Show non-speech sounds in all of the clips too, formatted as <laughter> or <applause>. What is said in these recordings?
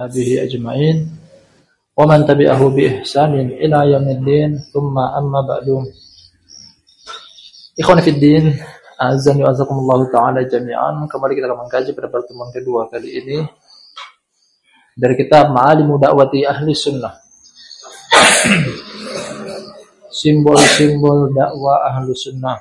ashabihi ajma'in wa man tabi'ahu bi ihsanin ila yaumiddin thumma amma ba'du Ikhwan fid din azan wa taala jami'an kembali kita akan mengkaji pada pertemuan kedua kali ini dari kitab Ma'alimu Da'wati Ahli Sunnah. Simbol-simbol dakwah Ahli Sunnah.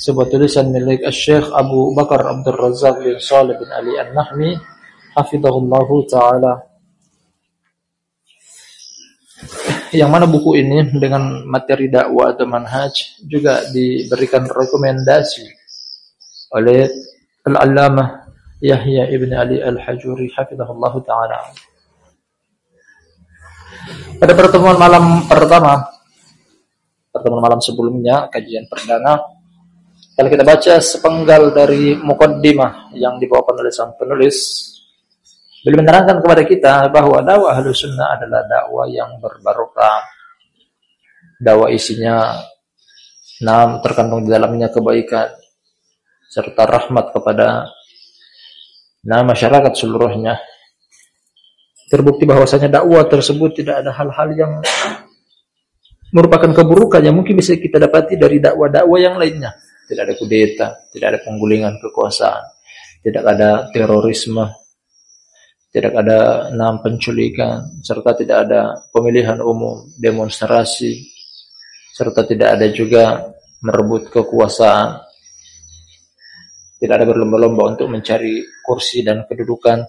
Sebuah tulisan milik Syekh Abu Bakar Abdul Razak bin Saleh bin Ali An-Nahmi. Hafidhahullahu Ta'ala yang mana buku ini dengan materi dakwah atau manhaj juga diberikan rekomendasi oleh Al-Allamah Yahya Ibn Ali Al-Hajuri hafizahullah taala. Pada pertemuan malam pertama, pertemuan malam sebelumnya kajian perdana, kalau kita baca sepenggal dari mukaddimah yang dibawakan oleh sang penulis Beliau menerangkan kepada kita bahwa dakwah Ahlus Sunnah adalah dakwah yang berbarokah. Dakwah isinya enam terkandung di dalamnya kebaikan serta rahmat kepada nah masyarakat seluruhnya. Terbukti bahwasanya dakwah tersebut tidak ada hal-hal yang merupakan keburukan yang mungkin bisa kita dapati dari dakwah-dakwah yang lainnya. Tidak ada kudeta, tidak ada penggulingan kekuasaan, tidak ada terorisme, tidak ada enam penculikan, serta tidak ada pemilihan umum, demonstrasi, serta tidak ada juga merebut kekuasaan. Tidak ada berlomba-lomba untuk mencari kursi dan kedudukan.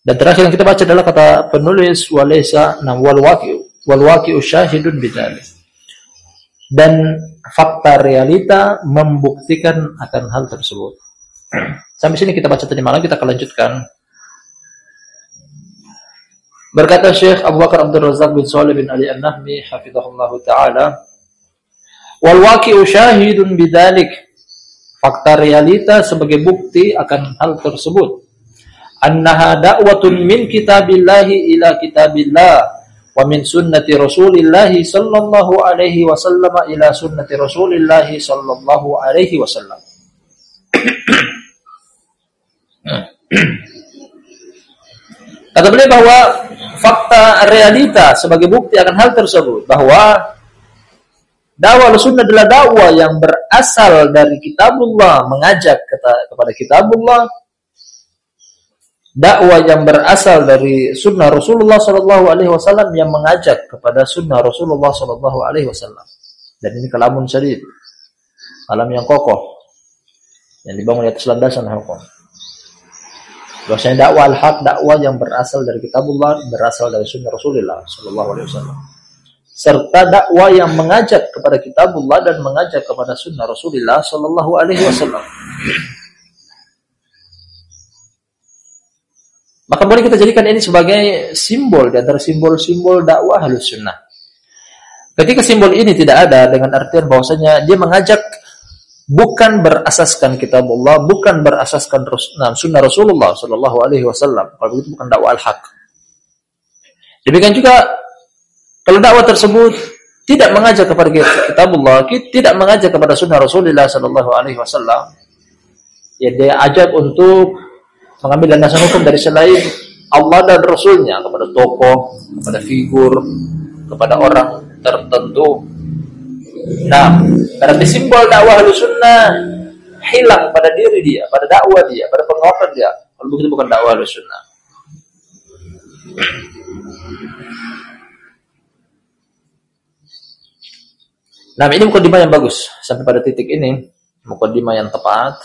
Dan terakhir yang kita baca adalah kata penulis walaysa nam wal waqi'u wal waqi'u. Dan fakta realita membuktikan akan hal tersebut. Sampai sini kita baca tadi malam, kita akan lanjutkan. Berkata Syekh Abu Bakar Abdul Razak bin Salih bin Ali An-Nahmi hafizahullah taala, "Wal waqi'u syahidun bidzalik." Fakta realita sebagai bukti akan hal tersebut. Annaha da'watun min kitabillahi ila kitabillah wa min sunnati Rasulillah sallallahu alaihi wasallam ila sunnati Rasulillah sallallahu alaihi wasallam. Kata beliau bahwa fakta realita sebagai bukti akan hal tersebut bahwa dakwah sunnah adalah dakwah yang berasal dari kitabullah mengajak kepada kitabullah. Dakwah yang berasal dari sunnah Rasulullah Shallallahu Alaihi Wasallam yang mengajak kepada sunnah Rasulullah Shallallahu Alaihi Wasallam. Dan ini kalamun syadid kalam yang kokoh yang dibangun di atas landasan hukum Bahwasanya dakwah al-haq dakwah yang berasal dari kitabullah, berasal dari sunnah Rasulullah sallallahu alaihi wasallam. Serta dakwah yang mengajak kepada kitabullah dan mengajak kepada sunnah Rasulullah sallallahu alaihi wasallam. Maka boleh kita jadikan ini sebagai simbol di antara simbol-simbol dakwah halus sunnah. Ketika simbol ini tidak ada dengan artian bahwasanya dia mengajak bukan berasaskan kitabullah, bukan berasaskan nah, sunnah Rasulullah Shallallahu Alaihi Wasallam. Kalau begitu bukan dakwah al-haq. Demikian juga kalau dakwah tersebut tidak mengajak kepada kitabullah, tidak mengajak kepada sunnah Rasulullah Shallallahu Alaihi Wasallam, ya dia ajak untuk mengambil landasan hukum dari selain Allah dan Rasulnya kepada tokoh, kepada figur, kepada orang tertentu Nah, karena simbol dakwah sunnah hilang pada diri dia, pada dakwah dia, pada pengawasan dia. Kalau begitu bukan dakwah sunnah. Nah, ini mukadimah yang bagus. Sampai pada titik ini, mukadimah yang tepat.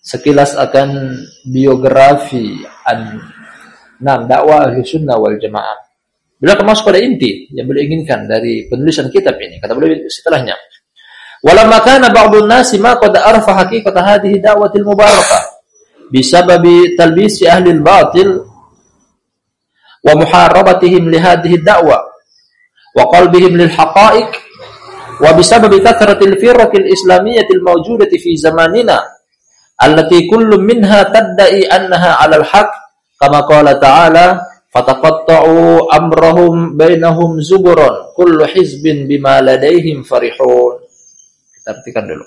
Sekilas akan biografi an Nah, dakwah sunnah wal jamaah. Beliau akan masuk pada inti yang beliau inginkan dari penulisan kitab ini. Kata beliau setelahnya. Walamma kana ba'dun nasi ma qad arfa haqiqata hadhihi da'watil mubarakah bisababi talbisi ahli al-batil wa muharabatihim li hadhihi da'wa wa qalbihim lil haqa'iq wa bisababi kathratil firqil islamiyyati al-mawjudati fi zamanina allati kullu minha tadda'i annaha 'ala al-haq kama qala ta'ala fataqatta'u amrahum bainahum zuburan kullu hizbin bima ladaihim farihun kita artikan dulu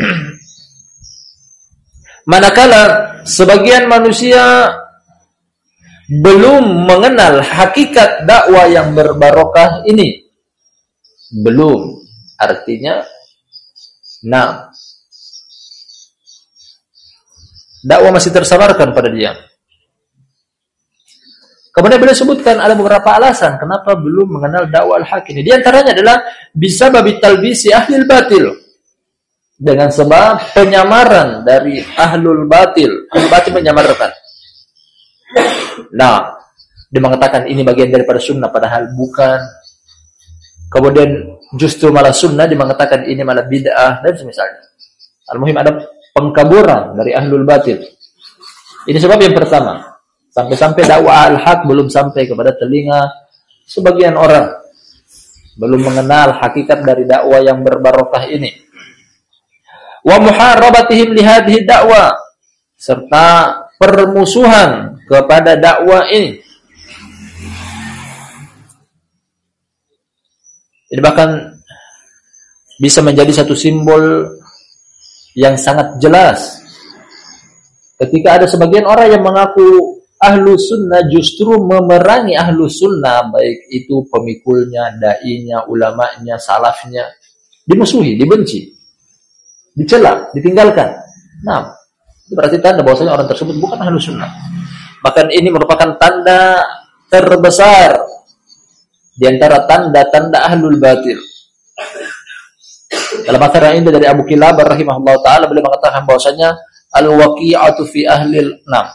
<clears throat> Manakala sebagian manusia belum mengenal hakikat dakwah yang berbarokah ini. Belum. Artinya, nah, dakwah masih tersamarkan pada dia. Kemudian beliau sebutkan ada beberapa alasan kenapa belum mengenal dakwah al-haq ini. Di antaranya adalah bisa babi talbisi ahli batil. Dengan sebab penyamaran dari ahlul batil. Ahlul batil menyamarkan. Nah, dia mengatakan ini bagian daripada sunnah padahal bukan. Kemudian justru malah sunnah dia mengatakan ini malah bid'ah dan semisalnya. Al-muhim ada pengkaburan dari ahlul batil. Ini sebab yang pertama. Sampai-sampai dakwah al-haq belum sampai kepada telinga sebagian orang. Belum mengenal hakikat dari dakwah yang berbarokah ini. Wa muharabatihim lihadhi dakwah. Serta permusuhan kepada dakwah ini. Ini bahkan bisa menjadi satu simbol yang sangat jelas. Ketika ada sebagian orang yang mengaku ahlu sunnah justru memerangi ahlu sunnah baik itu pemikulnya, dai-nya, ulamanya, salafnya dimusuhi, dibenci dicela, ditinggalkan. Nah itu berarti tanda bahwasanya orang tersebut bukan ahlu sunnah. Bahkan ini merupakan tanda terbesar di antara tanda-tanda ahlul batil dalam acara ini dari Abu Kilab rahimahullah taala beliau mengatakan bahwasanya al-waqi'atu fi ahli nam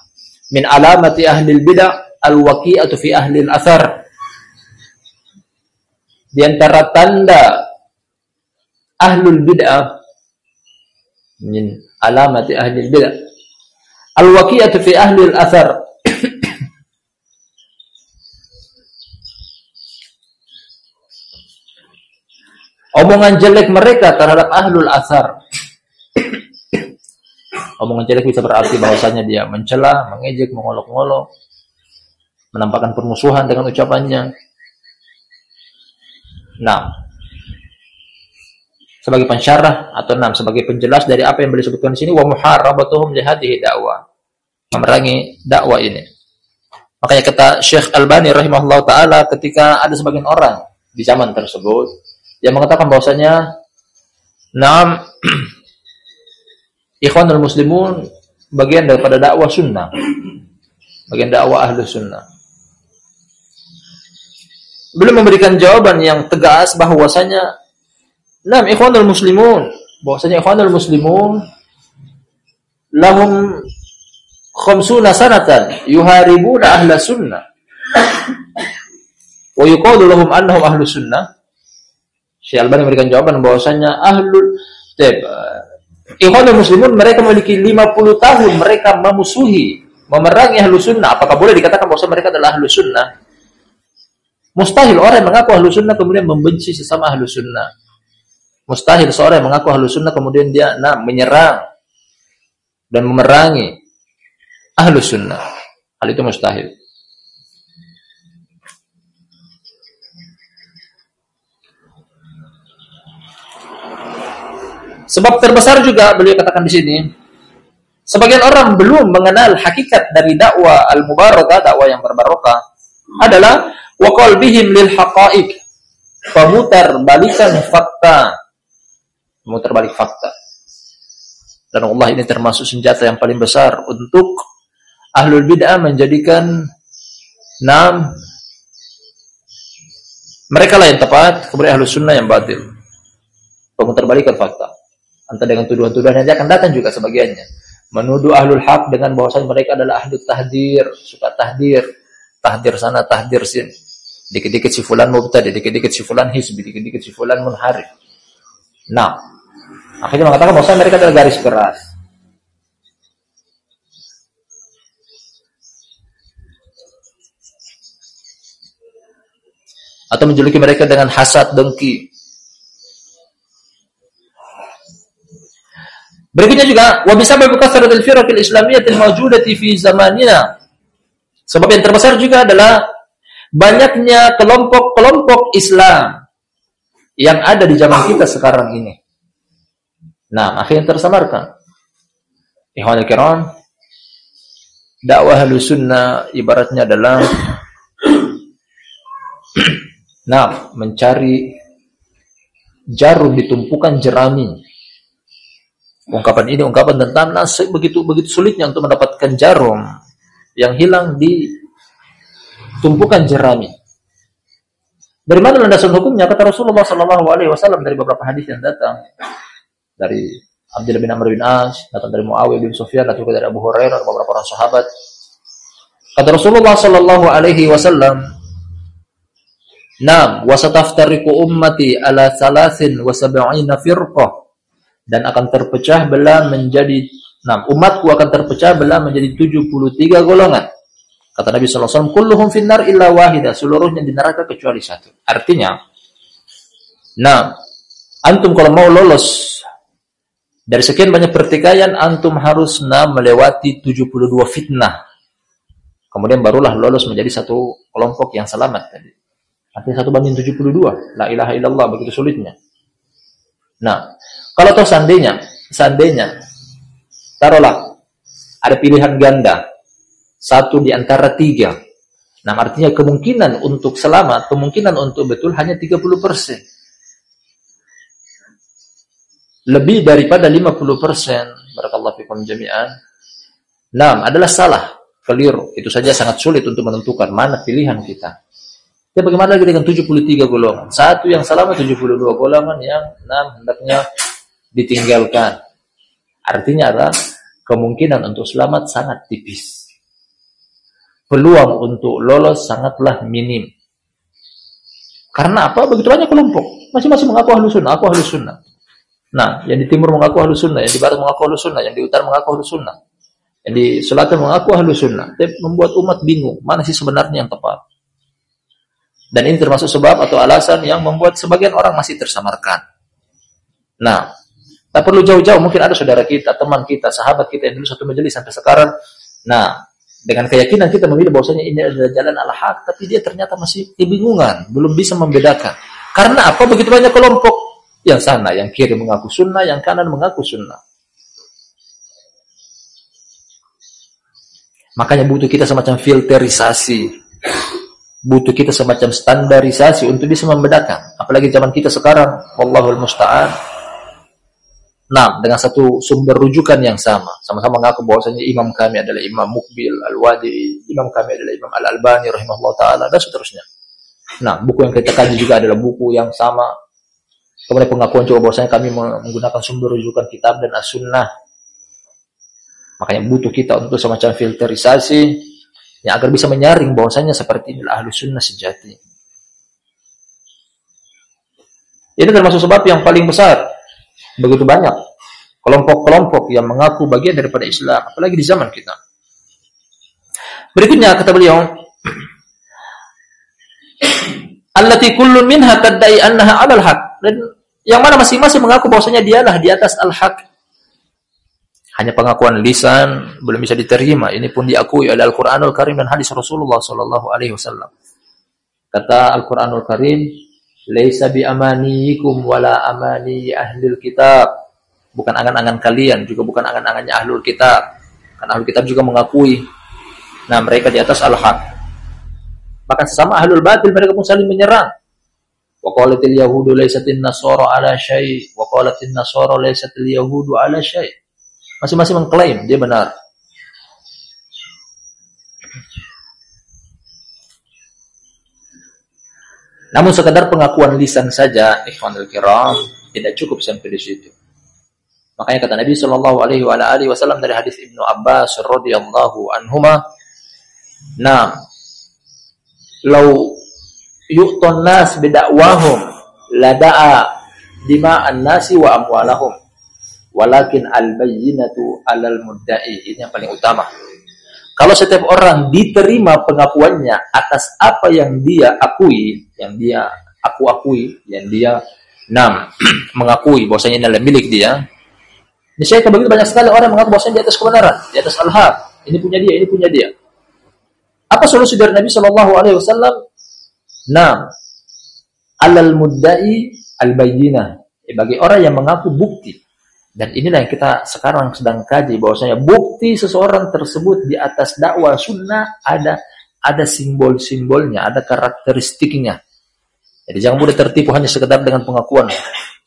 min alamati ahli bidah al-waqi'atu fi ahli al-athar di antara tanda ahlul bid'ah min alamati ahli bidah al-waqi'atu fi ahli al-athar omongan jelek mereka terhadap ahlul athar Omongan jelek bisa berarti bahwasanya dia mencela, mengejek, mengolok-olok, menampakkan permusuhan dengan ucapannya. Nah, sebagai pensyarah atau enam sebagai penjelas dari apa yang beliau sebutkan di sini wa muharabatuhum li hadhihi dakwah. Memerangi dakwah ini. Makanya kata Syekh Albani rahimahullah taala ketika ada sebagian orang di zaman tersebut yang mengatakan bahwasanya enam <clears throat> Ikhwanul muslimun bagian daripada dakwah sunnah. Bagian dakwah ahlu sunnah. Belum memberikan jawaban yang tegas bahwasanya Nam ikhwanul muslimun bahwasanya ikhwanul muslimun lahum khamsuna sanatan yuharibuna ahla sunnah wa yuqalu lahum annahum ahlu sunnah Syekh Albani memberikan jawaban bahwasanya ahlul Ikhwanul muslimun mereka memiliki 50 tahun mereka memusuhi, memerangi ahlu sunnah. Apakah boleh dikatakan bahwa mereka adalah ahlu sunnah? Mustahil orang yang mengaku ahlu sunnah kemudian membenci sesama ahlu sunnah. Mustahil seorang yang mengaku ahlu sunnah kemudian dia nah, menyerang dan memerangi ahlu sunnah. Hal itu mustahil. Sebab terbesar juga beliau katakan di sini, sebagian orang belum mengenal hakikat dari dakwah al-mubarakah, dakwah yang berbarokah adalah wa qalbihim lil haqa'iq. Pemutar balikan fakta. Memutar balik fakta. Dan Allah ini termasuk senjata yang paling besar untuk ahlul bid'ah menjadikan nam mereka lah yang tepat, kemudian ahlus sunnah yang batil. Pemutar balikan fakta. Entah dengan tuduhan-tuduhan yang akan datang juga sebagiannya. Menuduh ahlul haq dengan bahwasanya mereka adalah ahlul tahdir, suka tahdir. Tahdir sana, tahdir sini. Dikit-dikit si fulan mubtadi, dikit-dikit si fulan hisbi, dikit-dikit si fulan munharif. Nah, akhirnya mengatakan bahwasanya mereka adalah garis keras. Atau menjuluki mereka dengan hasad, dengki, Berikutnya juga wa bisabab kasratil firaqil islamiyatil mawjudati fi zamanina. Sebab yang terbesar juga adalah banyaknya kelompok-kelompok Islam yang ada di zaman kita sekarang ini. Nah, akhirnya tersamarkan. Ikhwan al-kiram, dakwah sunnah ibaratnya adalah <clears throat> nah, mencari jarum ditumpukan jerami. Ungkapan ini ungkapan tentang nasib begitu begitu sulitnya untuk mendapatkan jarum yang hilang di tumpukan jerami. Dari mana landasan hukumnya? Kata Rasulullah Sallallahu Alaihi Wasallam dari beberapa hadis yang datang dari Abdullah bin Amr bin As, datang dari Muawiyah bin Sufyan, atau dari Abu Hurairah, beberapa orang sahabat. Kata Rasulullah Sallallahu Alaihi Wasallam, Naam, wasataftariku ummati ala salasin wa sab'ina firqah. Dan akan terpecah belah menjadi Nah, umatku akan terpecah belah menjadi 73 golongan. Kata Nabi sallallahu alaihi wasallam, "Kulluhum finnar illa wahida." Seluruhnya di neraka kecuali satu. Artinya, nah, antum kalau mau lolos dari sekian banyak pertikaian, antum harus nah melewati 72 fitnah. Kemudian barulah lolos menjadi satu kelompok yang selamat tadi. Artinya satu banding 72. La ilaha illallah begitu sulitnya. Nah, kalau toh seandainya, seandainya, taruhlah ada pilihan ganda, satu di antara tiga. Nah, artinya kemungkinan untuk selamat, kemungkinan untuk betul hanya 30 persen. Lebih daripada 50 persen, barakallahu fikum jami'an. Nah, adalah salah, keliru. Itu saja sangat sulit untuk menentukan mana pilihan kita. Ya bagaimana lagi dengan 73 golongan? Satu yang selamat 72 golongan yang enam hendaknya ditinggalkan. Artinya adalah kemungkinan untuk selamat sangat tipis. Peluang untuk lolos sangatlah minim. Karena apa? Begitu banyak kelompok. Masing-masing mengaku ahlu sunnah, aku ahlu sunnah. Nah, yang di timur mengaku ahlu sunnah, yang di barat mengaku ahlu sunnah, yang di utara mengaku ahlu sunnah. Yang di selatan mengaku ahlu sunnah. Tapi membuat umat bingung, mana sih sebenarnya yang tepat. Dan ini termasuk sebab atau alasan yang membuat sebagian orang masih tersamarkan. Nah, tak perlu jauh-jauh, mungkin ada saudara kita, teman kita, sahabat kita yang dulu satu majelis sampai sekarang. Nah, dengan keyakinan kita memilih bahwasanya ini adalah jalan al-haq, tapi dia ternyata masih kebingungan, belum bisa membedakan. Karena apa? Begitu banyak kelompok yang sana, yang kiri mengaku sunnah, yang kanan mengaku sunnah. Makanya butuh kita semacam filterisasi butuh kita semacam standarisasi untuk bisa membedakan. Apalagi zaman kita sekarang, wallahul musta'an. Nah, dengan satu sumber rujukan yang sama. Sama-sama mengaku bahwasanya imam kami adalah Imam Mukbil Al-Wadi, imam kami adalah Imam Al-Albani rahimahullah taala dan seterusnya. Nah, buku yang kita kaji juga adalah buku yang sama. Kemudian pengakuan juga bahwasanya kami menggunakan sumber rujukan kitab dan as-sunnah. Makanya butuh kita untuk semacam filterisasi yang agar bisa menyaring bahwasanya seperti inilah ahlu sunnah sejati. Ini termasuk sebab yang paling besar. Begitu banyak kelompok-kelompok yang mengaku bagian daripada Islam, apalagi di zaman kita. Berikutnya kata beliau, <clears throat> allati kullu minha tadai annaha 'alal haq. Dan yang mana masing-masing mengaku bahwasanya dialah di atas al-haq. Hanya pengakuan lisan belum bisa diterima. Ini pun diakui oleh Al-Qur'anul Karim dan hadis Rasulullah sallallahu alaihi wasallam. Kata Al-Qur'anul Karim, "Laisa bi amaniyikum wala amani ahlil kitab." Bukan angan-angan kalian, juga bukan angan-angannya ahlul kitab. Karena ahlul kitab juga mengakui nah mereka di atas al-haq. Bahkan sesama ahlul batil mereka pun saling menyerang. Wa qalatil yahudu laisatin nasara ala syai' wa qalatin nasara laisatil yahudu ala syai' Masing-masing mengklaim dia benar. Namun sekadar pengakuan lisan saja, ikhwanul kiram, tidak cukup sampai di situ. Makanya kata Nabi Shallallahu Alaihi Wasallam dari hadis Ibnu Abbas radhiyallahu anhuma, nah, lau yu'ton nas bidakwahum lada'a dima'an nasi wa amwalahum Walakin al-bayyinatu alal mudda'i. Ini yang paling utama. Kalau setiap orang diterima pengakuannya atas apa yang dia akui, yang dia aku akui, yang dia enam <clears throat> mengakui bahwasanya ini adalah milik dia. Niscaya begitu banyak sekali orang mengaku bahwasanya di atas kebenaran, di atas al-haq. Ini punya dia, ini punya dia. Apa solusi dari Nabi Shallallahu Alaihi Wasallam? Nah, alal mudda'i al bayyinah. Bagi orang yang mengaku bukti Dan inilah yang kita sekarang sedang kaji bahwasanya bukti seseorang tersebut di atas dakwah sunnah ada ada simbol-simbolnya, ada karakteristiknya. Jadi jangan mudah tertipu hanya sekedar dengan pengakuan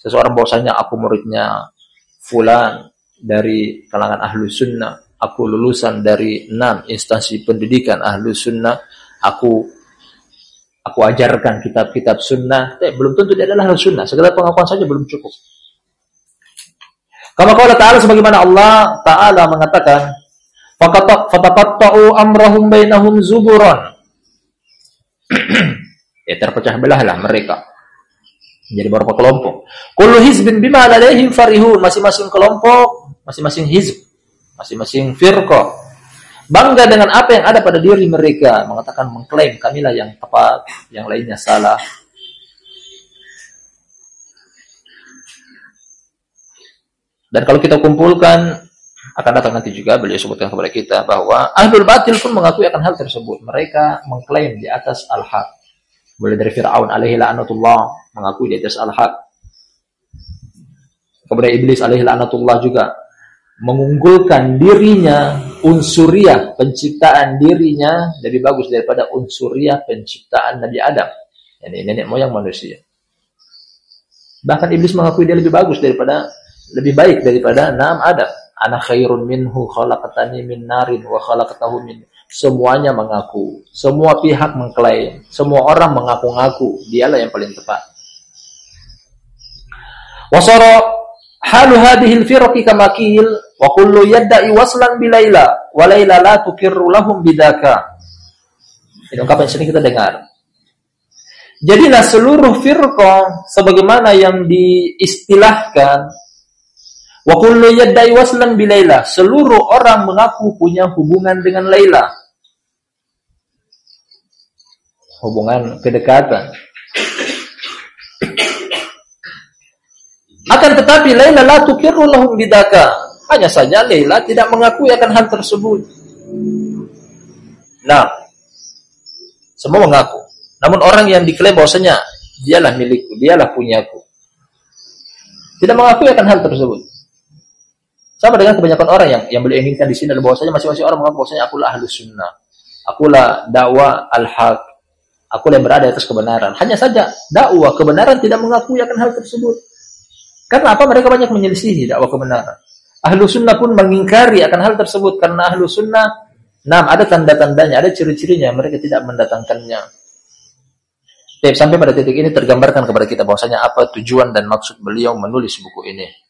seseorang bahwasanya aku muridnya fulan dari kalangan ahlu sunnah, aku lulusan dari enam instansi pendidikan ahlu sunnah, aku aku ajarkan kitab-kitab sunnah. Eh, belum tentu dia adalah ahlu sunnah, sekedar pengakuan saja belum cukup. Kama qala ta'ala sebagaimana Allah Ta'ala mengatakan, "Fataqatta'u amrahum bainahum zuburan." <clears throat> ya terpecah belahlah mereka menjadi beberapa kelompok. Kullu hizbin bima ladaihim farihun, masing-masing kelompok, masing-masing hizb, masing-masing firqah bangga dengan apa yang ada pada diri mereka, mengatakan mengklaim kamilah yang tepat, yang lainnya salah. Dan kalau kita kumpulkan akan datang nanti juga beliau sebutkan kepada kita bahwa ahlul batil pun mengakui akan hal tersebut. Mereka mengklaim di atas al-haq. Mulai dari Fir'aun alaihi la'anatullah mengakui di atas al-haq. Kemudian iblis alaihi la'anatullah juga mengunggulkan dirinya unsuriah penciptaan dirinya lebih bagus daripada unsuriah penciptaan Nabi Adam. Ini nenek moyang manusia. Bahkan iblis mengakui dia lebih bagus daripada lebih baik daripada enam Adam. Anak khairun minhu khalaqatani min narin wa khalaqatahu min semuanya mengaku, semua pihak mengklaim, semua orang mengaku-ngaku dialah yang paling tepat. Wasara halu hadhihi al-firqi kama qil wa kullu yadda'i waslan bilaila wa laila la tukirru lahum bidaka. Ini ungkapan sini kita dengar. Jadilah seluruh firqah sebagaimana yang diistilahkan Wa kullu yaddai waslan bi Laila. Seluruh orang mengaku punya hubungan dengan Laila. Hubungan kedekatan. Akan tetapi Laila la tukirru lahum bidaka. Hanya saja Laila tidak mengakui akan hal tersebut. Nah, semua mengaku. Namun orang yang diklaim bahwasanya dialah milikku, dialah punyaku. Tidak mengakui akan hal tersebut. Sama dengan kebanyakan orang yang yang beliau inginkan di sini adalah bahwasanya masing-masing orang mengaku bahwasanya akulah ahlus sunnah. Akulah dakwah al-haq. Aku yang berada atas kebenaran. Hanya saja dakwah kebenaran tidak mengakui akan hal tersebut. Karena apa? Mereka banyak menyelisihi dakwah kebenaran. Ahlu sunnah pun mengingkari akan hal tersebut karena ahlu sunnah, nah ada tanda-tandanya, ada ciri-cirinya, mereka tidak mendatangkannya. Sampai pada titik ini tergambarkan kepada kita bahwasanya apa tujuan dan maksud beliau menulis buku ini.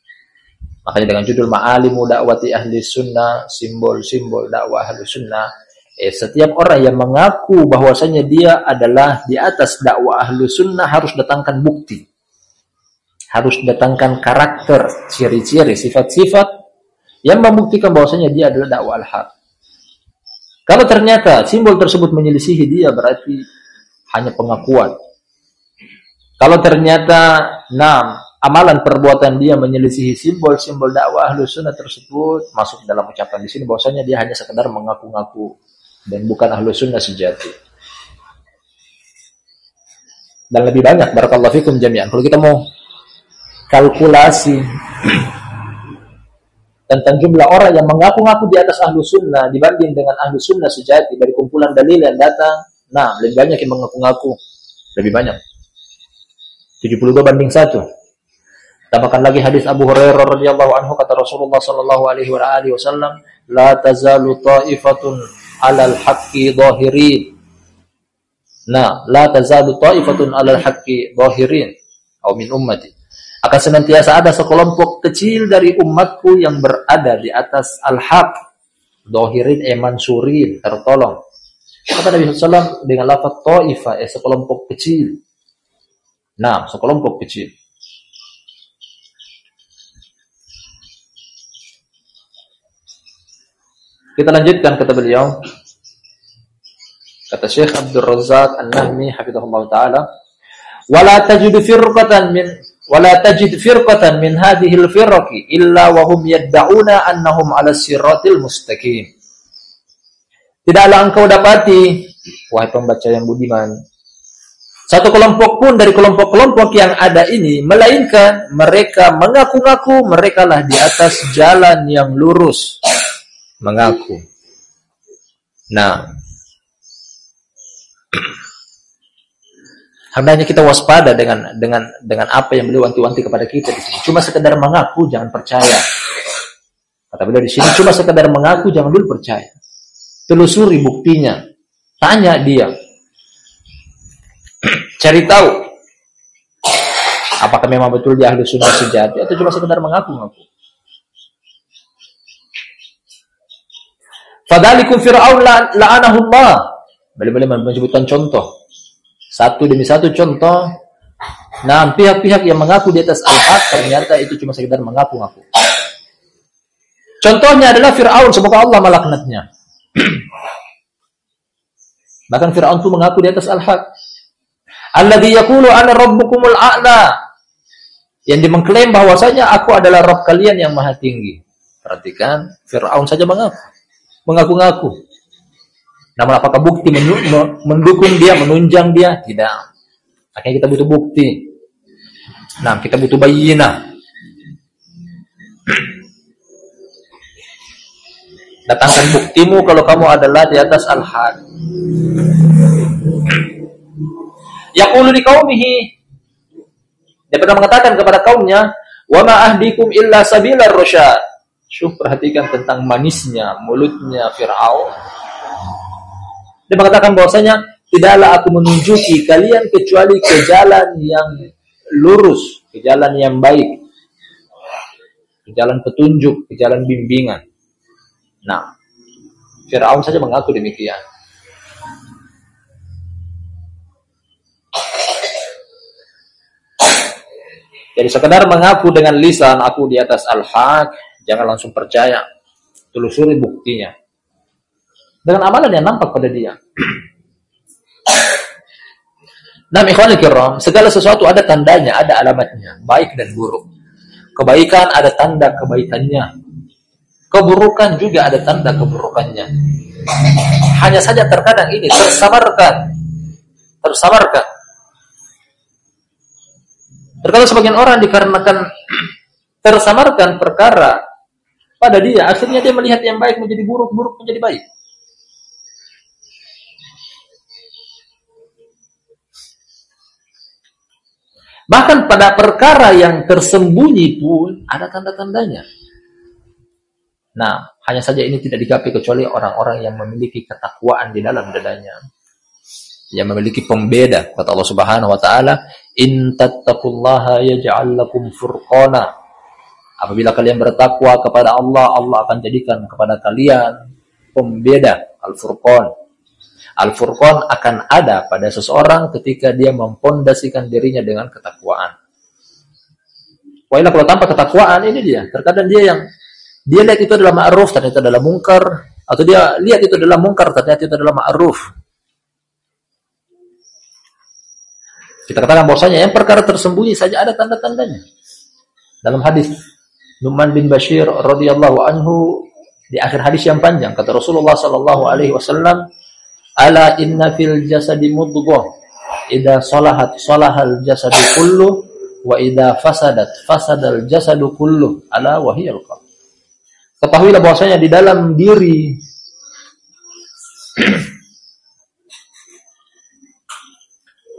Makanya dengan judul Ma'alimu dakwati ahli sunnah, simbol-simbol dakwah ahli sunnah. Eh, setiap orang yang mengaku bahwasanya dia adalah di atas dakwah ahli sunnah harus datangkan bukti. Harus datangkan karakter, ciri-ciri, sifat-sifat yang membuktikan bahwasanya dia adalah dakwah al-haq. Kalau ternyata simbol tersebut menyelisihi dia berarti hanya pengakuan. Kalau ternyata amalan perbuatan dia menyelisihi simbol-simbol dakwah ahlu sunnah tersebut masuk dalam ucapan di sini bahwasanya dia hanya sekedar mengaku-ngaku dan bukan ahlu sunnah sejati. Dan lebih banyak barakallahu fikum jami'an. Kalau kita mau kalkulasi <clears throat> tentang jumlah orang yang mengaku-ngaku di atas ahlu sunnah dibanding dengan ahlu sunnah sejati dari kumpulan dalil yang datang, nah lebih banyak yang mengaku-ngaku, lebih banyak. 72 banding 1 Tambahkan lagi hadis Abu Hurairah radhiyallahu anhu kata Rasulullah sallallahu alaihi wa alihi wasallam, "La tazalu ta'ifatun 'alal haqqi dhahirin." Nah, la tazalu ta'ifatun 'alal haqqi dhahirin atau min ummati. Akan senantiasa ada sekelompok kecil dari umatku yang berada di atas al-haq. Dhahirin eman surin, tertolong. Kata Nabi SAW dengan lafaz ta'ifah, eh, sekelompok kecil. Nah, sekelompok kecil. Kita lanjutkan kata beliau. Kata Syekh Abdul Razak An-Nahmi hafizahullah taala, "Wala tajid firqatan min wala tajid firqatan min hadhihi al-firqi illa wa hum yad'una annahum 'ala siratil mustaqim." Tidaklah engkau dapati wahai pembaca yang budiman satu kelompok pun dari kelompok-kelompok yang ada ini melainkan mereka mengaku-ngaku mereka lah di atas jalan yang lurus mengaku. Nah. Hendaknya kita waspada dengan dengan dengan apa yang beliau wanti-wanti kepada kita di sini. Cuma sekedar mengaku jangan percaya. Kata beliau di sini cuma sekedar mengaku jangan dulu percaya. Telusuri buktinya. Tanya dia. Cari tahu. Apakah memang betul dia ahli sunnah sejati atau cuma sekedar mengaku-ngaku. Fadalikum Fir'aun la'anahullah. Beliau-beliau menyebutkan contoh. Satu demi satu contoh. Nah, pihak-pihak yang mengaku di atas al-haq ternyata itu cuma sekedar mengaku-ngaku. Contohnya adalah Fir'aun, semoga Allah melaknatnya. <clears throat> Bahkan Fir'aun itu mengaku di atas al-haq. Alladhi yakulu ana rabbukumul a'la. Yang dia mengklaim bahwasanya aku adalah Rabb kalian yang maha tinggi. Perhatikan, Fir'aun saja mengaku. Mengaku-ngaku. Namun apakah bukti mendukung dia, menunjang dia? Tidak. Akhirnya kita butuh bukti. Nah, kita butuh bayina. Datangkan buktimu kalau kamu adalah di atas al-haq. Yaqulu liqaumihi dia pernah mengatakan kepada kaumnya, "Wa ma ahdikum illa sabilar rasyad." Syuh perhatikan tentang manisnya mulutnya Firaun. Dia mengatakan bahwasanya tidaklah aku menunjuki kalian kecuali ke jalan yang lurus, ke jalan yang baik. Ke jalan petunjuk, ke jalan bimbingan. Nah, Firaun saja mengaku demikian. Jadi sekedar mengaku dengan lisan aku di atas al-haq, jangan langsung percaya. Telusuri buktinya. Dengan amalan yang nampak pada dia. <clears throat> Nah, ikhwan kiram, segala sesuatu ada tandanya, ada alamatnya, baik dan buruk. Kebaikan ada tanda kebaikannya. Keburukan juga ada tanda keburukannya. Hanya saja terkadang ini tersamarkan. Tersamarkan Terkadang sebagian orang dikarenakan <clears throat> tersamarkan perkara pada dia, akhirnya dia melihat yang baik menjadi buruk, buruk menjadi baik. Bahkan pada perkara yang tersembunyi pun ada tanda-tandanya. Nah, hanya saja ini tidak digapai kecuali orang-orang yang memiliki ketakwaan di dalam dadanya. Yang memiliki pembeda, kata Allah Subhanahu wa taala, In tattaqullaha yaj'al lakum furqana. Apabila kalian bertakwa kepada Allah, Allah akan jadikan kepada kalian pembeda Al-Furqan. Al-Furqan akan ada pada seseorang ketika dia mempondasikan dirinya dengan ketakwaan. Wailah kalau tanpa ketakwaan ini dia. Terkadang dia yang dia lihat itu adalah ma'ruf ternyata adalah mungkar atau dia lihat itu adalah mungkar ternyata itu adalah ma'ruf. Kita katakan bahwasanya yang perkara tersembunyi saja ada tanda-tandanya. Dalam hadis Numan bin Bashir radhiyallahu anhu di akhir hadis yang panjang kata Rasulullah sallallahu alaihi wasallam, "Ala inna fil jasadi mudghah, idza salahat salahal jasadu kullu wa idza fasadat fasadal jasadu kullu, ala wa hiyal qalb." Ketahuilah bahwasanya di dalam diri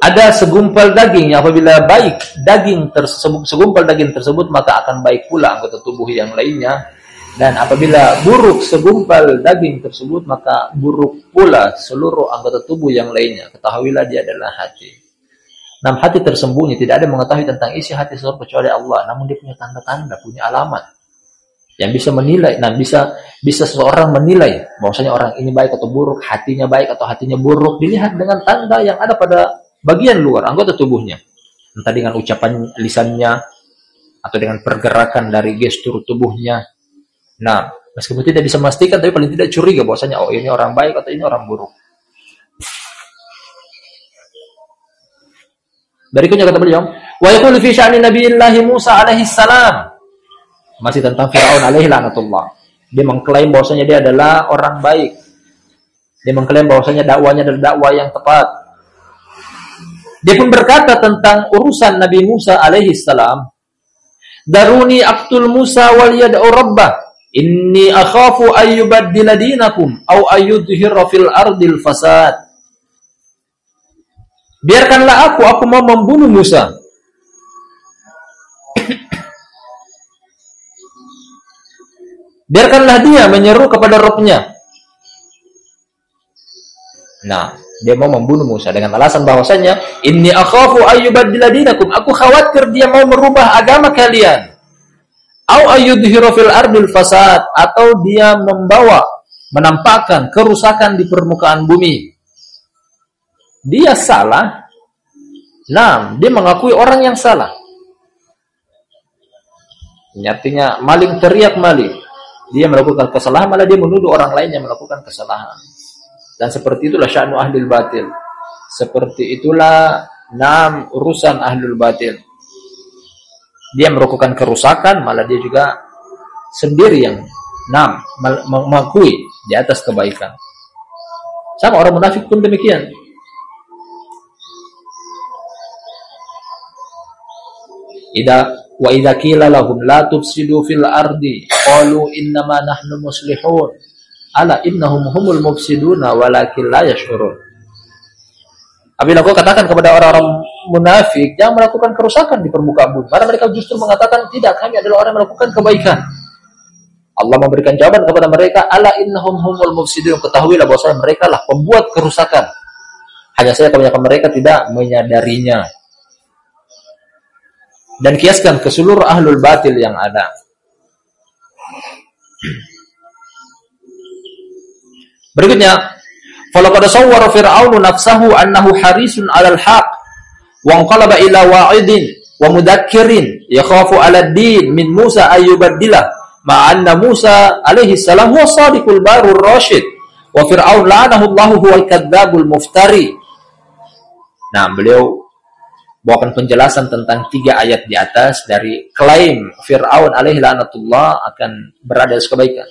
ada segumpal daging apabila baik daging tersebut segumpal daging tersebut maka akan baik pula anggota tubuh yang lainnya. Dan apabila buruk segumpal daging tersebut maka buruk pula seluruh anggota tubuh yang lainnya. Ketahuilah dia adalah hati. Nam hati tersembunyi tidak ada mengetahui tentang isi hati seorang kecuali Allah. Namun dia punya tanda-tanda punya alamat yang bisa menilai nah bisa bisa seseorang menilai bahwasanya orang ini baik atau buruk hatinya baik atau hatinya buruk. Dilihat dengan tanda yang ada pada bagian luar anggota tubuhnya. Entah dengan ucapan lisannya atau dengan pergerakan dari gestur tubuhnya. Nah, meskipun tidak bisa memastikan tapi paling tidak curiga bahwasanya oh ini orang baik atau ini orang buruk. Berikutnya kata beliau, wa yaqulu fi sya'ni Nabiillah Musa alaihi salam. Masih tentang Firaun alaihi laknatullah. Dia mengklaim bahwasanya dia adalah orang baik. Dia mengklaim bahwasanya dakwanya adalah dakwah yang tepat. Dia pun berkata tentang urusan Nabi Musa alaihi salam, "Daruni aqtul Musa wal yad'u rabbah." Inni akhafu ayyubaddila dinakum au ayyudhira fil ardil fasad. Biarkanlah aku, aku mau membunuh Musa. Biarkanlah dia menyeru kepada Rabbnya. Nah, dia mau membunuh Musa dengan alasan bahwasanya inni akhafu ayyubaddila dinakum. Aku khawatir dia mau merubah agama kalian. Au ayyudhiru fil ardil fasad atau dia membawa menampakkan kerusakan di permukaan bumi. Dia salah. Nah, dia mengakui orang yang salah. Artinya maling teriak maling. Dia melakukan kesalahan malah dia menuduh orang lain yang melakukan kesalahan. Dan seperti itulah sya'nu ahlul batil. Seperti itulah enam urusan ahlul batil. Dia melakukan kerusakan malah dia juga sendiri yang enam mengakui di atas kebaikan. Sama orang munafik pun demikian. Ida wa idza la tufsidu fil ardi qalu innama nahnu muslihun ala innahum humul mufsiduna walakin la yashurun Apabila kau katakan kepada orang-orang munafik yang melakukan kerusakan di permukaan bumi, maka mereka justru mengatakan tidak, kami adalah orang yang melakukan kebaikan. Allah memberikan jawaban kepada mereka, ala innahum humul mufsidun. Ketahuilah bahwa mereka lah pembuat kerusakan. Hanya saja kebanyakan mereka tidak menyadarinya. Dan kiaskan ke seluruh ahlul batil yang ada. Berikutnya, Falaqad sawwara fir'aunu nafsahu annahu harisun 'alal haq wa anqalaba ila wa'idin wa mudakkirin yakhafu 'ala din min Musa ayyubaddilah ma anna Musa alaihi salam huwa sadiqul barur rasyid wa fir'aun la'anahu Allah huwal kadzabul muftari. Nah, beliau bawakan penjelasan tentang tiga ayat di atas dari klaim Fir'aun alaihi lanatullah akan berada di kebaikan.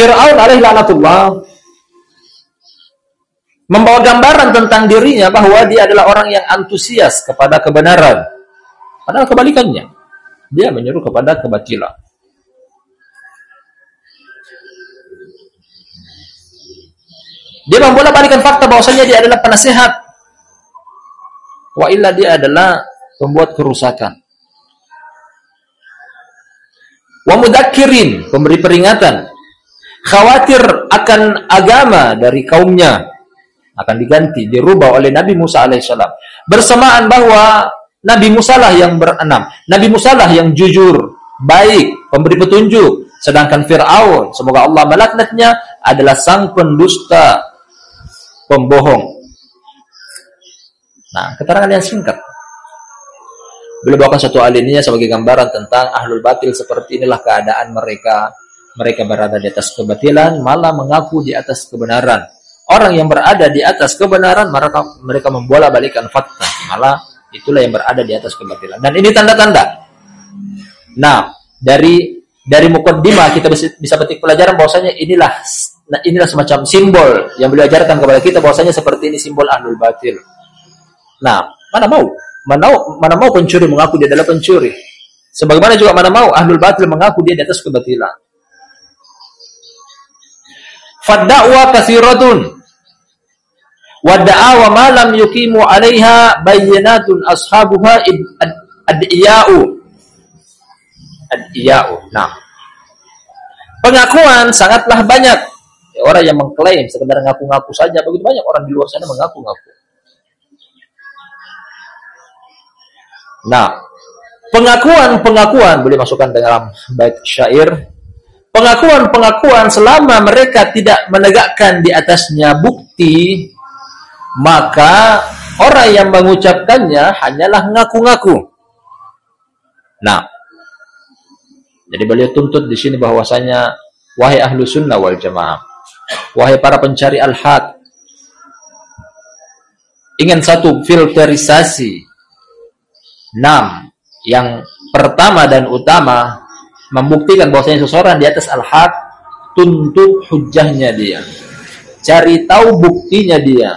Fir'aun alaihi lanatullah membawa gambaran tentang dirinya bahwa dia adalah orang yang antusias kepada kebenaran. Padahal kebalikannya, dia menyuruh kepada kebatilan. Dia membolak balikan fakta bahwasanya dia adalah penasehat. Wa illa dia adalah pembuat kerusakan. Wa mudakirin, pemberi peringatan. Khawatir akan agama dari kaumnya akan diganti, dirubah oleh Nabi Musa alaihissalam. Bersamaan bahwa Nabi Musa lah yang berenam, Nabi Musa lah yang jujur, baik, pemberi petunjuk. Sedangkan Fir'aun, semoga Allah melaknatnya, adalah sang pendusta, pembohong. Nah, keterangan yang singkat. Beliau bawakan satu alinnya sebagai gambaran tentang ahlul batil seperti inilah keadaan mereka. Mereka berada di atas kebatilan, malah mengaku di atas kebenaran. Orang yang berada di atas kebenaran mereka mereka membola balikan fakta malah itulah yang berada di atas kebatilan. Dan ini tanda-tanda. Nah dari dari mukaddimah kita bisa, bisa petik pelajaran bahwasanya inilah nah inilah semacam simbol yang beliau ajarkan kepada kita bahwasanya seperti ini simbol ahlul batil. Nah mana mau? Mana mana mau pencuri mengaku dia adalah pencuri. Sebagaimana juga mana mau ahlul batil mengaku dia di atas kebatilan Fadda'wa kathiratun Wada'a wa ma lam yuqimu 'alaiha bayyinatun ashabuha ad-iya'u. Ad-iya'u. Nah. Pengakuan sangatlah banyak. Ya, orang yang mengklaim sekedar ngaku-ngaku saja begitu banyak orang di luar sana mengaku-ngaku. Nah, pengakuan-pengakuan boleh masukkan dalam bait syair pengakuan-pengakuan selama mereka tidak menegakkan di atasnya bukti maka orang yang mengucapkannya hanyalah ngaku-ngaku. Nah, jadi beliau tuntut di sini bahwasanya wahai ahlu sunnah wal jamaah, wahai para pencari al-haq, ingin satu filterisasi. Enam, yang pertama dan utama membuktikan bahwasanya seseorang di atas al-haq tuntut hujahnya dia. Cari tahu buktinya dia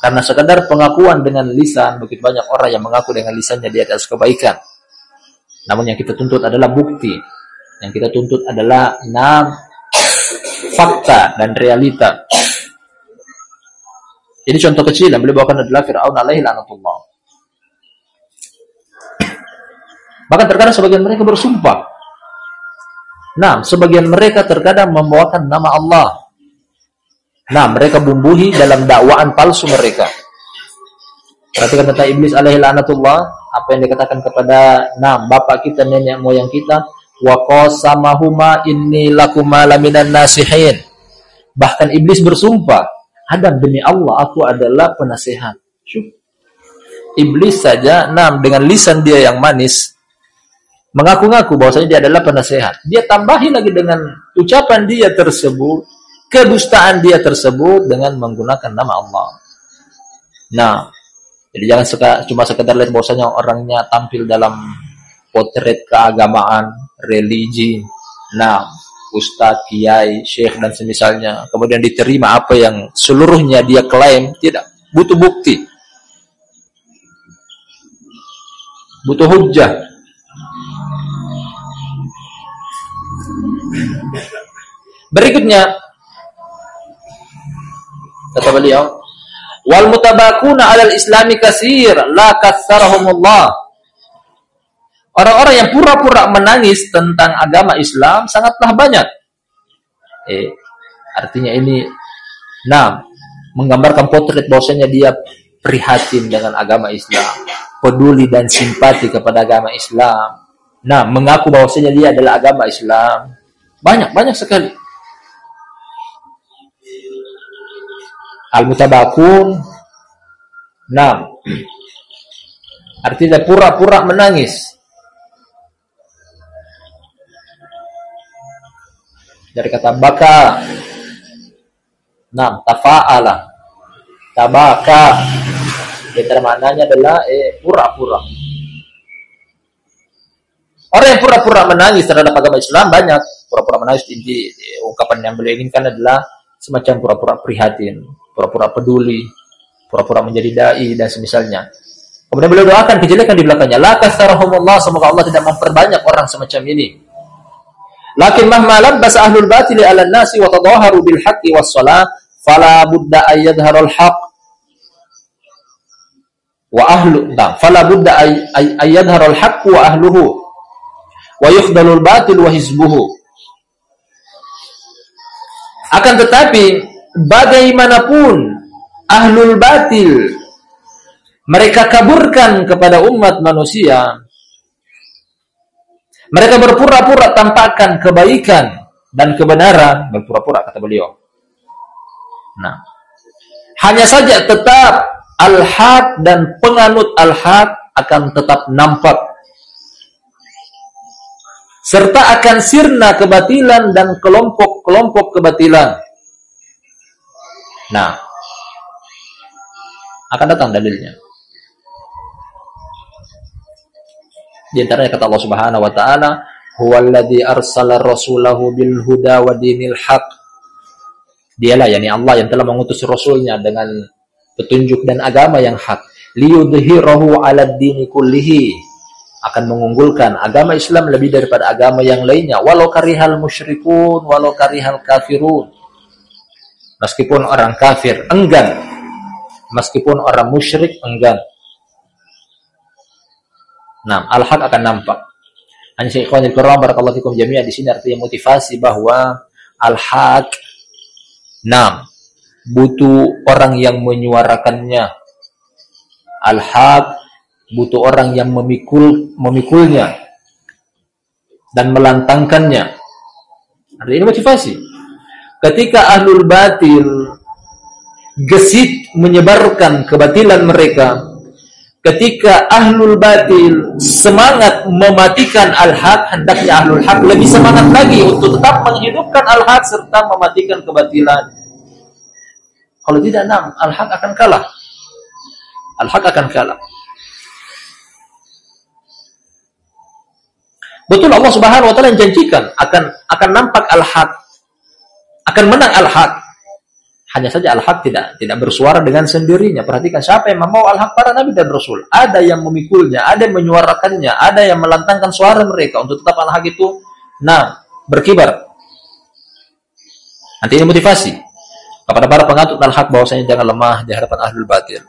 Karena sekadar pengakuan dengan lisan, begitu banyak orang yang mengaku dengan lisannya di atas kebaikan. Namun yang kita tuntut adalah bukti. Yang kita tuntut adalah enam fakta dan realita. Ini contoh kecil yang beliau bawakan adalah Fir'aun alaihi lanatullah. Bahkan terkadang sebagian mereka bersumpah. Nah, sebagian mereka terkadang membawakan nama Allah. Nah, mereka bumbuhi dalam dakwaan palsu mereka. Perhatikan tentang iblis alaihi lanatullah, apa yang dikatakan kepada nah bapak kita, nenek moyang kita, wa qasamahuma inni lakuma laminan nasihin. Bahkan iblis bersumpah, Adam demi Allah aku adalah penasehat. Iblis saja, nah dengan lisan dia yang manis, mengaku-ngaku bahwasanya dia adalah penasehat. Dia tambahi lagi dengan ucapan dia tersebut, kedustaan dia tersebut dengan menggunakan nama Allah. Nah, jadi jangan suka cuma sekedar lihat bahwasanya orangnya tampil dalam potret keagamaan, religi. Nah, ustadz, kiai, syekh dan semisalnya. Kemudian diterima apa yang seluruhnya dia klaim, tidak. Butuh bukti. Butuh hujah. Berikutnya kata beliau, wal mutabakuna 'alal islami katsir la katsarahumullah. Orang-orang yang pura-pura menangis tentang agama Islam sangatlah banyak. Eh, artinya ini nah menggambarkan potret bahwasanya dia prihatin dengan agama Islam, peduli dan simpati kepada agama Islam. Nah, mengaku bahwasanya dia adalah agama Islam. Banyak, banyak sekali. Al-mutabakun. Nah <clears throat> Artinya pura-pura menangis. Dari kata baka. Nah, tafa'ala. Tabaka. Kita maknanya adalah eh, pura-pura Orang yang pura-pura menangis terhadap agama Islam banyak. Pura-pura menangis eh, ungkapan yang beliau inginkan adalah semacam pura-pura prihatin pura-pura peduli, pura-pura menjadi dai dan semisalnya. Kemudian beliau doakan kejelekan di belakangnya. La kasarahumullah, semoga Allah tidak memperbanyak orang semacam ini. Lakin mahma labbas ahlul batili ala nasi wa tadaharu bil haqqi was salah, fala budda ayyadharul haqq wa ahlu nah, fala ayyadharul haqq wa ahluhu wa yukhdalul batil wa hizbuhu. Akan tetapi bagaimanapun ahlul batil mereka kaburkan kepada umat manusia mereka berpura-pura tampakkan kebaikan dan kebenaran. Berpura-pura kata beliau. Nah hanya saja tetap al-haq dan penganut al-haq akan tetap nampak serta akan sirna kebatilan dan kelompok-kelompok kebatilan Nah, akan datang dalilnya. Di antaranya kata Allah Subhanahu wa taala, "Huwallazi arsala rasulahu bil huda wa dinil haq." Dialah yakni Allah yang telah mengutus rasulnya dengan petunjuk dan agama yang hak. Liyudhhirahu 'ala dini kullihi akan mengunggulkan agama Islam lebih daripada agama yang lainnya walau karihal musyrikun walau karihal kafirun Meskipun orang kafir enggan. Meskipun orang musyrik enggan. Nah, al-haq akan nampak. Hanya ikhwanil kiram barakallahu fikum jami'ah di sini artinya motivasi bahwa al-haq nam butuh orang yang menyuarakannya. Al-haq butuh orang yang memikul memikulnya dan melantangkannya. Artinya motivasi. Ketika ahlul batil gesit menyebarkan kebatilan mereka ketika ahlul batil semangat mematikan al-haq hendaknya ahlul haq lebih semangat lagi untuk tetap menghidupkan al-haq serta mematikan kebatilan. Kalau tidak nam al-haq akan kalah. Al-haq akan kalah betul Allah Subhanahu wa taala janjikan akan akan nampak al-haq akan menang al-haq. Hanya saja al-haq tidak tidak bersuara dengan sendirinya. Perhatikan siapa yang membawa al-haq para nabi dan rasul. Ada yang memikulnya, ada yang menyuarakannya, ada yang melantangkan suara mereka untuk tetap al-haq itu nah berkibar. Nanti ini motivasi kepada para penganut al-haq bahwasanya jangan lemah di hadapan ahlul batil.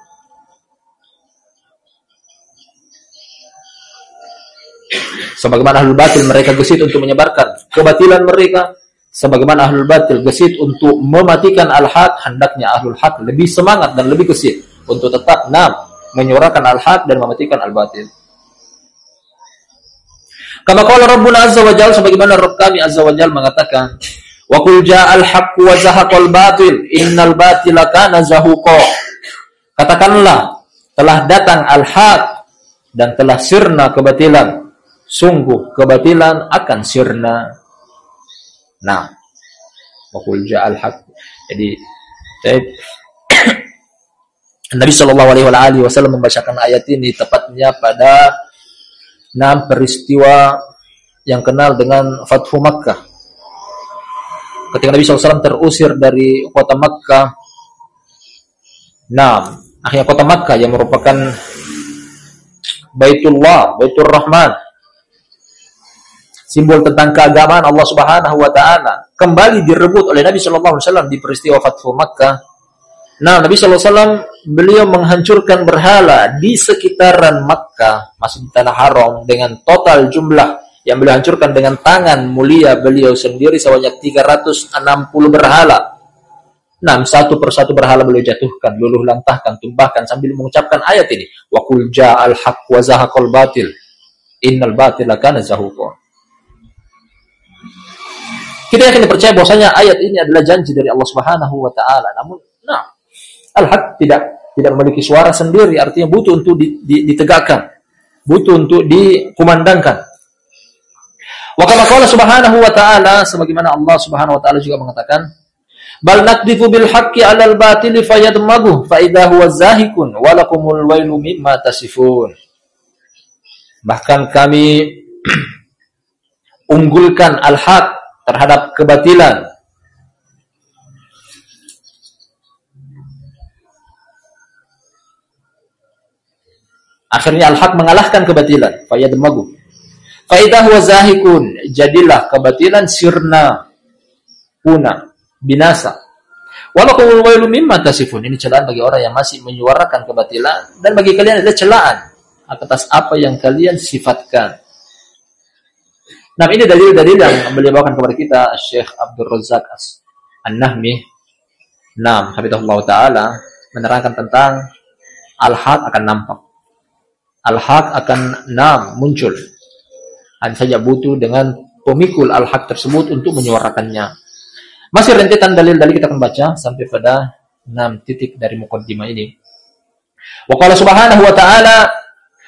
Sebagaimana ahlul batil mereka gesit untuk menyebarkan kebatilan mereka, sebagaimana ahlul batil gesit untuk mematikan al-haq, hendaknya ahlul haq lebih semangat dan lebih gesit untuk tetap nam menyuarakan al-haq dan mematikan al-batil. Kama qala Rabbuna Azza wa Jalla sebagaimana Rabb kami Azza wa Jalla mengatakan, "Wa qul ja'al haqq wa zahaqal batil, innal batila kana zahuqa." Katakanlah, telah datang al-haq dan telah sirna kebatilan. Sungguh kebatilan akan sirna. Nah, wakul ja'al haq. Jadi, <coughs> Nabi Shallallahu Alaihi Wasallam membacakan ayat ini tepatnya pada enam peristiwa yang kenal dengan Fathu Makkah. Ketika Nabi SAW terusir dari kota Makkah, nah, akhirnya kota Makkah yang merupakan Baitullah, Baitur Rahman, simbol tentang keagamaan Allah Subhanahu wa taala kembali direbut oleh Nabi sallallahu alaihi wasallam di peristiwa Fathu Makkah. Nah, Nabi sallallahu alaihi wasallam beliau menghancurkan berhala di sekitaran Makkah, masih di tanah haram dengan total jumlah yang beliau hancurkan dengan tangan mulia beliau sendiri sebanyak 360 berhala. Nah, satu persatu berhala beliau jatuhkan, luluh lantahkan, tumbahkan sambil mengucapkan ayat ini. Wa qul ja'al haqq wa zahaqal batil. Innal batila kana zahuqa. Kita yakin percaya bahwasanya ayat ini adalah janji dari Allah Subhanahu wa taala. Namun, nah, al-haq tidak tidak memiliki suara sendiri, artinya butuh untuk ditegakkan, butuh untuk dikumandangkan. Wa kama qala Subhanahu wa taala sebagaimana Allah Subhanahu wa taala juga mengatakan, "Bal nakdifu bil haqqi 'alal batili fayadmagu fa idza huwa zahikun wa lakumul wailu mimma tasifun." Bahkan kami <clears throat> unggulkan al-haq terhadap kebatilan. Akhirnya al-haq mengalahkan kebatilan. Fayadmagu. Faidah wa zahikun. Jadilah kebatilan sirna. Punah. Binasa. Walakumul wailu mimma tasifun. Ini celaan bagi orang yang masih menyuarakan kebatilan. Dan bagi kalian adalah celaan. Atas apa yang kalian sifatkan. Nah, ini dalil-dalil yang beliau bawakan kepada kita Syekh Abdul Razak An-Nahmi. Nah, Habibullah Ta'ala menerangkan tentang al-haq akan nampak. Al-haq akan nam, muncul. Hanya saja butuh dengan pemikul al-haq tersebut untuk menyuarakannya. Masih rentetan dalil-dalil kita akan baca sampai pada enam titik dari mukaddimah ini. Wa qala subhanahu wa ta'ala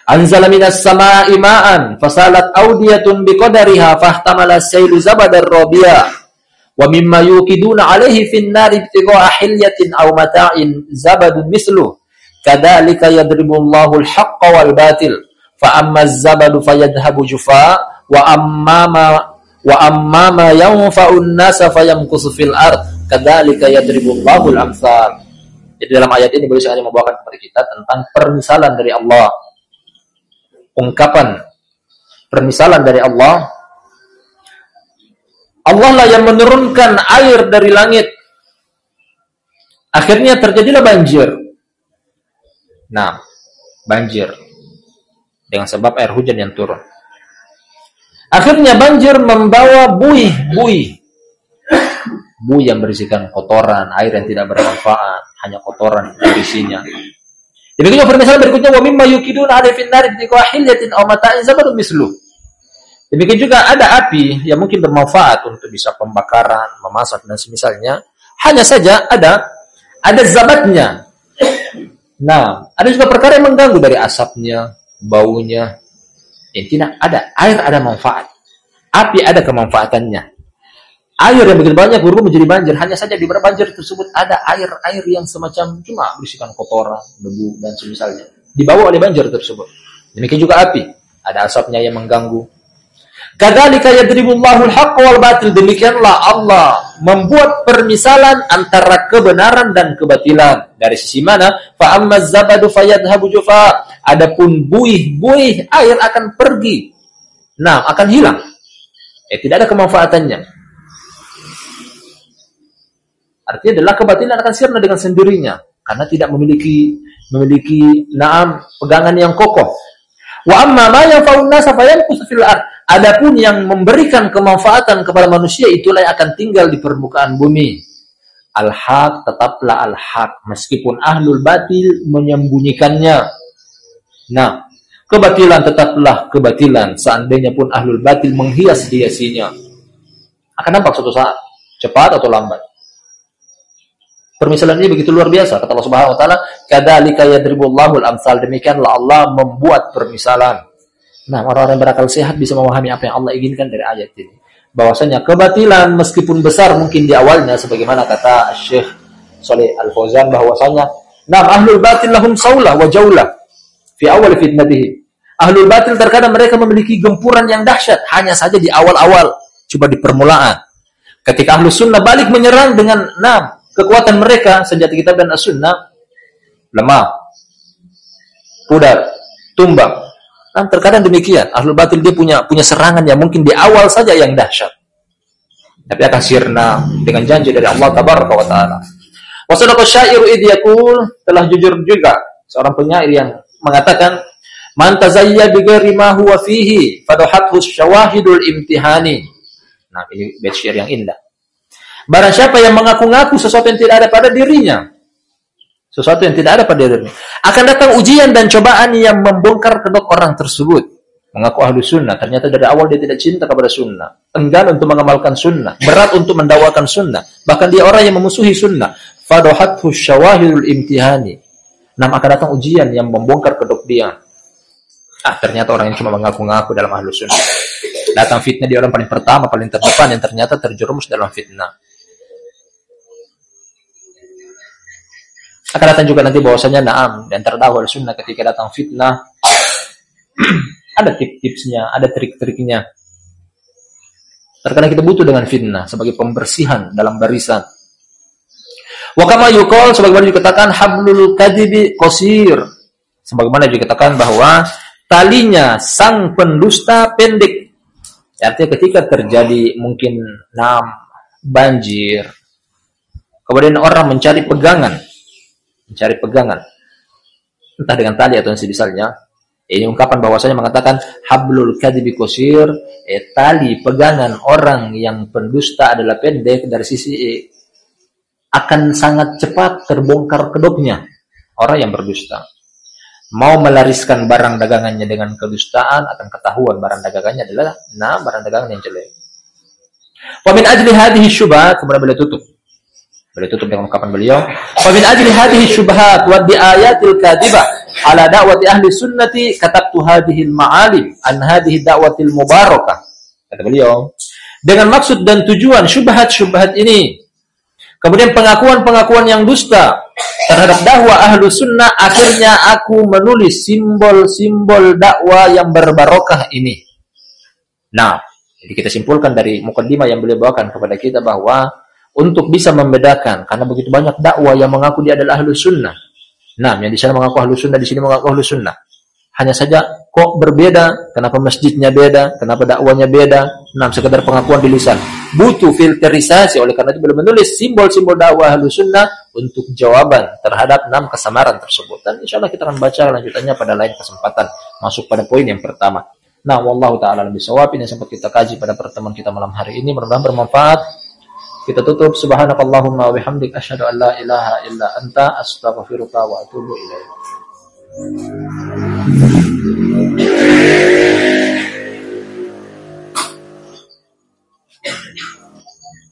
Anzala minas sama'i ma'an fasalat awdiyatun biqadariha fahtamala sailu zabadar rabiya wa mimma yuqiduna alaihi fin nari ibtigha'a hilyatin aw mata'in zabadun mislu kadzalika yadribullahu al-haqqa wal batil fa amma az-zabadu fayadhhabu jufa wa amma ma wa amma ma yanfa'u an-nasa fayamkusu fil ard. Kadzalika yadribullahu al-amsal jadi dalam ayat ini beliau sengaja membawakan kepada kita tentang permisalan dari Allah ungkapan permisalan dari Allah. Allah lah yang menurunkan air dari langit. Akhirnya terjadilah banjir. Nah banjir. Dengan sebab air hujan yang turun. Akhirnya banjir membawa buih-buih buih. Yang berisikan kotoran air yang tidak bermanfaat. Hanya kotoran berisinya Demikian juga permisalan berikutnya wa mimma yukiduna ala fin nar biqahillatin aw mata'in zabarun mislu. Demikian juga ada api yang mungkin bermanfaat untuk bisa pembakaran, memasak dan semisalnya. Hanya saja ada ada zabatnya. Nah, ada juga perkara yang mengganggu dari asapnya, baunya. Intinya ada air ada manfaat. Api ada kemanfaatannya air yang begitu banyak berubah menjadi banjir. Hanya saja di banjir tersebut ada air-air yang semacam cuma berisikan kotoran, debu dan semisalnya. Dibawa oleh banjir tersebut. Demikian juga api, ada asapnya yang mengganggu. Kadzalika yadribullahu al-haqq wal batil. Demikianlah Allah membuat permisalan antara kebenaran dan kebatilan. Dari sisi mana? Fa amma zabadu fayadhabu jufa. Adapun buih-buih air akan pergi. Nah, akan hilang. Eh, tidak ada kemanfaatannya. Artinya adalah kebatilan akan sirna dengan sendirinya karena tidak memiliki memiliki naam pegangan yang kokoh. Wa amma ma yanfa'un nasa fil ard. Adapun yang memberikan kemanfaatan kepada manusia itulah yang akan tinggal di permukaan bumi. Al-haq tetaplah al-haq meskipun ahlul batil menyembunyikannya. Nah, kebatilan tetaplah kebatilan seandainya pun ahlul batil menghias-hiasinya. Akan nampak suatu saat, cepat atau lambat. Permisalan ini begitu luar biasa kata Allah Subhanahu wa taala, "Kadzalika yadribullahu al-amsal." Demikianlah Allah membuat permisalan. Nah, orang-orang berakal sehat bisa memahami apa yang Allah inginkan dari ayat ini. Bahwasanya kebatilan meskipun besar mungkin di awalnya sebagaimana kata Syekh Saleh Al-Fauzan bahwasanya nam ahlul batil lahum saulah wa jaulah fi awal fitnatihi. Ahlul batil terkadang mereka memiliki gempuran yang dahsyat hanya saja di awal-awal, coba di permulaan. Ketika ahlu sunnah balik menyerang dengan nam kekuatan mereka senjata kitab dan as-sunnah lemah, pudar, tumbang. Nah, terkadang demikian. Ahlul batil dia punya punya serangan yang mungkin di awal saja yang dahsyat. Tapi akan sirna dengan janji dari Allah tabaraka wa taala. Wa sadaqa syairu id telah jujur juga seorang penyair yang mengatakan man tazayya bi ghairi ma huwa fihi fadahathu syawahidul imtihani. Nah, ini bait syair yang indah. Barang siapa yang mengaku-ngaku sesuatu yang tidak ada pada dirinya, sesuatu yang tidak ada pada dirinya, akan datang ujian dan cobaan yang membongkar kedok orang tersebut. Mengaku ahlu sunnah, ternyata dari awal dia tidak cinta kepada sunnah. Enggan untuk mengamalkan sunnah. Berat untuk mendakwakan sunnah. Bahkan dia orang yang memusuhi sunnah. Fadohathu syawahidul imtihani. Nah, akan datang ujian yang membongkar kedok dia. Ah, ternyata orang yang cuma mengaku-ngaku dalam ahlu sunnah. Datang fitnah dia orang paling pertama, paling terdepan yang ternyata terjerumus dalam fitnah. Akan datang juga nanti bahwasanya naam dan terdahulu sunnah ketika datang fitnah <clears throat> ada tips-tipsnya, ada trik-triknya. Terkadang kita butuh dengan fitnah sebagai pembersihan dalam barisan. Wa kama yuqal sebagaimana dikatakan hablul kadibi qasir. Sebagaimana dikatakan bahwa talinya sang pendusta pendek. Artinya ketika terjadi mungkin nam banjir, kemudian orang mencari pegangan, mencari pegangan. Entah dengan tali atau yang semisalnya ini ungkapan bahwasanya mengatakan hablul kadibi qasir eh, tali pegangan orang yang pendusta adalah pendek dari sisi eh, akan sangat cepat terbongkar kedoknya orang yang berdusta. Mau melariskan barang dagangannya dengan kedustaan akan ketahuan barang dagangannya adalah nah barang dagangan yang jelek. Wa min ajli hadhihi syubhat kemudian beliau tutup Beliau tutup dengan ungkapan beliau, "Wa min ajli hadhihi syubhat wa ayatil kadhibah ala da'wati ahli sunnati katabtu hadhihi al-ma'alim an hadhihi da'watil mubarakah." Kata beliau, dengan maksud dan tujuan syubhat-syubhat ini, kemudian pengakuan-pengakuan yang dusta terhadap dakwah ahlu sunnah, akhirnya aku menulis simbol-simbol dakwah yang berbarokah ini. Nah, jadi kita simpulkan dari mukaddimah yang beliau bawakan kepada kita bahwa untuk bisa membedakan karena begitu banyak dakwah yang mengaku dia adalah ahlu sunnah. Nah, yang di sana mengaku ahlu sunnah, di sini mengaku ahlu sunnah. Hanya saja kok berbeda, kenapa masjidnya beda, kenapa dakwanya beda, nah sekedar pengakuan di lisan. Butuh filterisasi, oleh karena itu belum menulis simbol-simbol dakwah ahlu sunnah untuk jawaban terhadap enam kesamaran tersebut. Dan insya Allah kita akan baca lanjutannya pada lain kesempatan, masuk pada poin yang pertama. Nah, wallahu ta'ala lebih sawab ini sempat kita kaji pada pertemuan kita malam hari ini. Mudah-mudahan bermanfaat. Kita tutup. Subhanakallahumma wa bihamdik. Asyhadu an la ilaha illa anta. Astaghfiruka wa atubu ilaik.